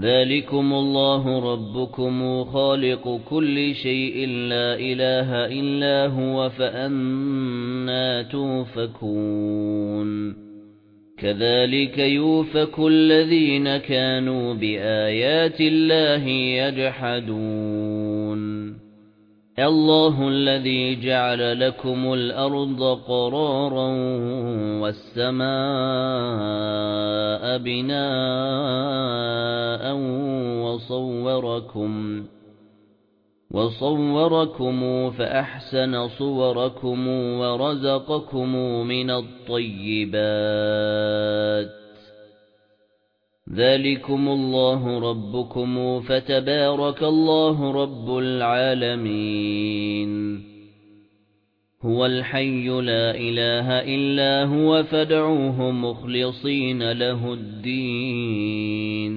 ذَلِكُمُ اللَّهُ رَبُّكُمْ خَالِقُ كُلِّ شَيْءٍ لَّا إِلَٰهَ إِلَّا هُوَ فَأَنَّىٰ تُؤْفَكُونَ كَذَلِكَ يُؤْفَكُ الَّذِينَ كَانُوا بِآيَاتِ اللَّهِ يَجْحَدُونَ. اللَّهُ الَّذِي جَعَلَ لَكُمُ الْأَرْضَ قَرَارًا وَالسَّمَاءَ بِنَاءً وَصَوَّرَكُمْ وَصَوَّرَكُمْ فَأَحْسَنَ صُوَرَكُمْ وَرَزَقَكُم مِّنَ الطَّيِّبَاتِ. ذَلِكُمُ اللَّهُ رَبُّكُمْ فَتَبَارَكَ اللَّهُ رَبُّ الْعَالَمِينَ. هُوَ الْحَيُّ لَا إِلَٰهَ إِلَّا هُوَ فَادْعُوهُ مُخْلِصِينَ لَهُ الدِّينَ.